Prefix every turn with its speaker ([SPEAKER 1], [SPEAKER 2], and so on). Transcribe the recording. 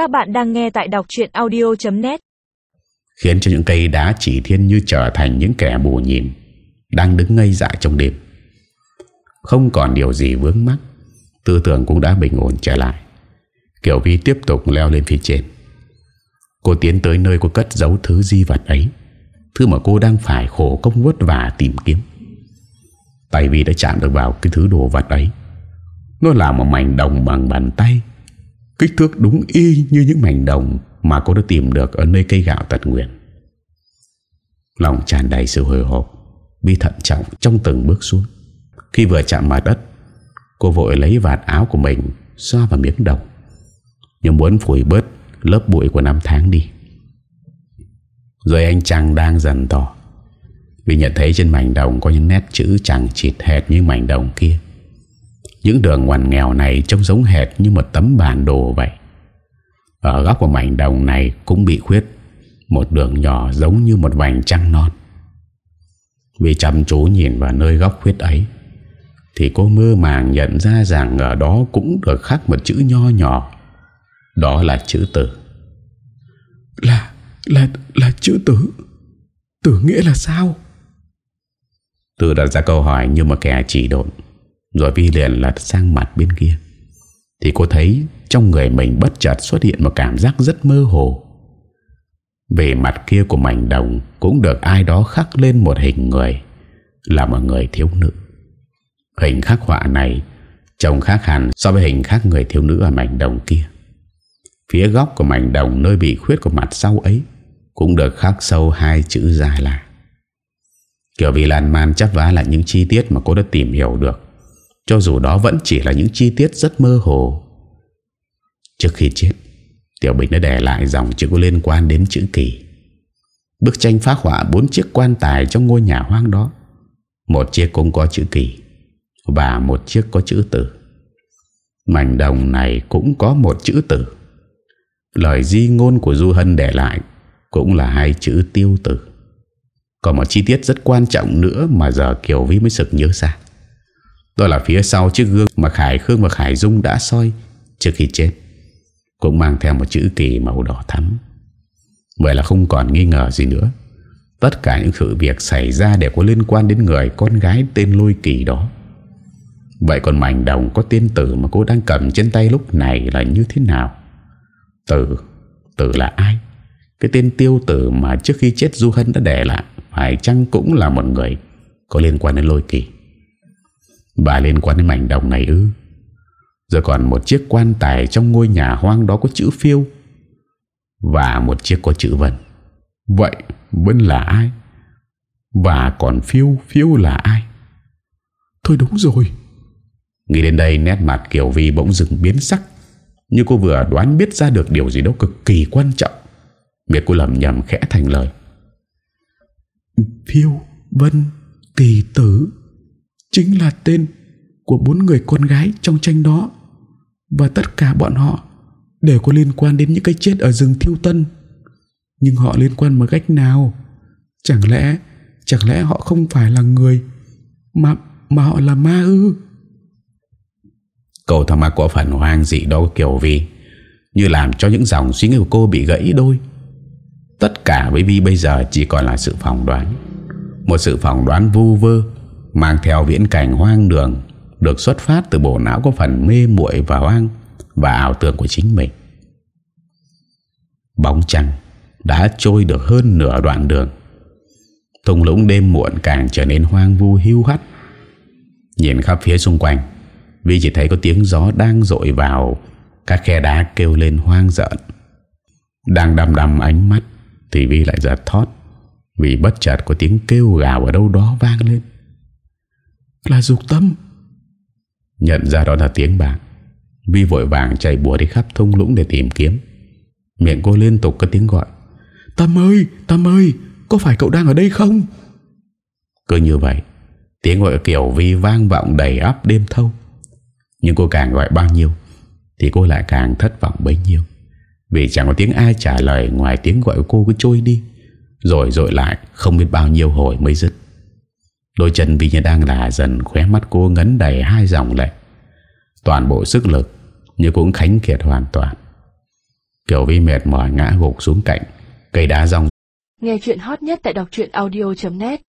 [SPEAKER 1] Các bạn đang nghe tại đọc chuyện audio.net
[SPEAKER 2] Khiến cho những cây đá chỉ thiên như trở thành những kẻ bù nhìn, Đang đứng ngây dại trong đêm. Không còn điều gì vướng mắc, Tư tưởng cũng đã bình ổn trở lại. Kiều Vi tiếp tục leo lên phía trên. Cô tiến tới nơi cô cất giấu thứ di vật ấy, Thứ mà cô đang phải khổ công vất vả tìm kiếm. Tay Vi đã chạm được vào cái thứ đồ vật ấy. Nó là một mảnh đồng bằng bàn tay Kích thước đúng y như những mảnh đồng Mà cô đã tìm được ở nơi cây gạo tật nguyện. Lòng tràn đầy sự hồi hộp, bi thận trọng trong từng bước xuống. Khi vừa chạm mặt đất, Cô vội lấy vạt áo của mình, Xoa vào miếng đồng. Nhưng muốn phủi bớt lớp bụi của năm tháng đi. Rồi anh chàng đang dần tỏ, Vì nhận thấy trên mảnh đồng Có những nét chữ chẳng chịt hệt như mảnh đồng kia. Những đường ngoằn nghèo này Trông giống hệt như một tấm bản đồ vậy. Ở góc của mảnh đồng này Cũng bị khuyết. Một đường nhỏ giống như một vành trăng non. Vì chăm chú nhìn vào nơi góc khuyết ấy Thì cô mơ màng nhận ra rằng Ở đó cũng được khắc một chữ nho nhỏ. Đó là chữ tử.
[SPEAKER 3] Là Là là chữ tử. Tử nghĩa là sao?
[SPEAKER 2] Tử đặt ra câu hỏi như một kẻ chỉ độn rồi Vi liền lật sang mặt bên kia. Thì cô thấy Trong người mình bất chợt xuất hiện Một cảm giác rất mơ hồ. Về mặt kia của mảnh đồng Cũng được ai đó khắc lên một hình người, Là một người thiếu nữ. Hình khắc họa này Trông khác hẳn so với hình khắc người thiếu nữ ở mảnh đồng kia. Phía góc của mảnh đồng nơi bị khuyết của mặt sau ấy Cũng được khắc sâu hai chữ dài là. Kiểu vì lan man chấp vá là những chi tiết mà cô đã tìm hiểu được. Cho dù đó vẫn chỉ là những chi tiết rất mơ hồ. Trước khi chết, Tiểu Bình đã để lại dòng chữ có liên quan đến chữ kỳ. Bức tranh phác họa bốn chiếc quan tài trong ngôi nhà hoang đó. Một chiếc cũng có chữ kỳ Và một chiếc có chữ tử Mảnh đồng này cũng có một chữ tử Lời di ngôn của Du Hân để lại Cũng là hai chữ tiêu tử Còn một chi tiết rất quan trọng nữa Mà giờ Kiều Vi mới sực nhớ ra. Đó là phía sau chiếc gương Mà Khải Khương và Khải Dung đã soi Trước khi chết. Cũng mang theo một chữ kỳ màu đỏ thắm. Vậy là không còn nghi ngờ gì nữa. Tất cả những sự việc xảy ra Đều có liên quan đến người con gái tên Lôi Kỳ đó. Vậy còn mảnh đồng có tên tử Mà cô đang cầm trên tay lúc này là như thế nào? Tử Tử là ai? Cái tên tiêu tử mà trước khi chết Du Hân đã để lại, Phải chăng cũng là một người Có liên quan đến lôi kỳ? Bà liên quan đến mảnh đồng này ư. Giờ còn một chiếc quan tài Trong ngôi nhà hoang đó có chữ phiêu. Và một chiếc có chữ vân Vậy Vân là ai? Và còn phiêu Phiêu là ai?
[SPEAKER 3] Thôi đúng rồi.
[SPEAKER 2] Nghĩ đến đây, nét mặt Kiều Vi bỗng dừng biến sắc. Như cô vừa đoán biết ra được điều gì đó cực kỳ quan trọng. Miệt cô lầm nhầm khẽ thành lời.
[SPEAKER 3] Phiêu, Vân, Kỳ Tử. Chính là tên của bốn người con gái trong tranh đó. Và tất cả bọn họ Đều có liên quan đến những cái chết ở rừng Thiêu Tân. Nhưng họ liên quan một cách nào? Chẳng lẽ Chẳng lẽ họ không phải là người Mà, mà họ là ma ư?
[SPEAKER 2] Cậu thằng ma có phần hoang dị đó kiểu vì Như làm cho những dòng suy nghĩ của cô bị gãy đôi. Tất cả với Vi bây giờ chỉ còn là sự phỏng đoán. Một sự phỏng đoán vu vơ Mang theo viễn cảnh hoang đường, Được xuất phát từ bộ não có phần mê muội và hoang Và ảo tưởng của chính mình. Bóng trăng đã trôi được hơn nửa đoạn đường. Thùng lũng đêm muộn càng trở nên hoang vu hưu hắt. Nhìn khắp phía xung quanh, Vi chỉ thấy có tiếng gió đang dội vào. Các khe đá kêu lên hoang dợn. Đang đầm đầm ánh mắt Thì Vi lại giật thót Vì bất chợt có tiếng kêu gào ở đâu đó vang lên.
[SPEAKER 3] Là dục tâm.
[SPEAKER 2] Nhận ra đó là tiếng bạc. Vi vội vàng chạy bùa đi khắp thung lũng để tìm kiếm. Miệng cô liên tục có tiếng gọi.
[SPEAKER 3] Tâm ơi, Tâm ơi Có phải cậu đang ở đây không?
[SPEAKER 2] Cứ như vậy Tiếng gọi kiểu Vi vang vọng đầy ấp đêm thâu. Nhưng cô càng gọi bao nhiêu Thì cô lại càng thất vọng bấy nhiêu. Vì chẳng có tiếng ai trả lời Ngoài tiếng gọi của cô cứ trôi đi Rồi rồi lại không biết bao nhiêu hồi mới dứt Đôi chân vì như đang là dần Khóe mắt cô ngấn đầy hai dòng lệ. Toàn bộ sức lực Như cũng khánh kiệt hoàn toàn. Kiều Vi mệt mỏi ngã gục xuống cạnh, Cây đá rong.
[SPEAKER 1] Nghe chuyện hot nhất tại đọc audio.net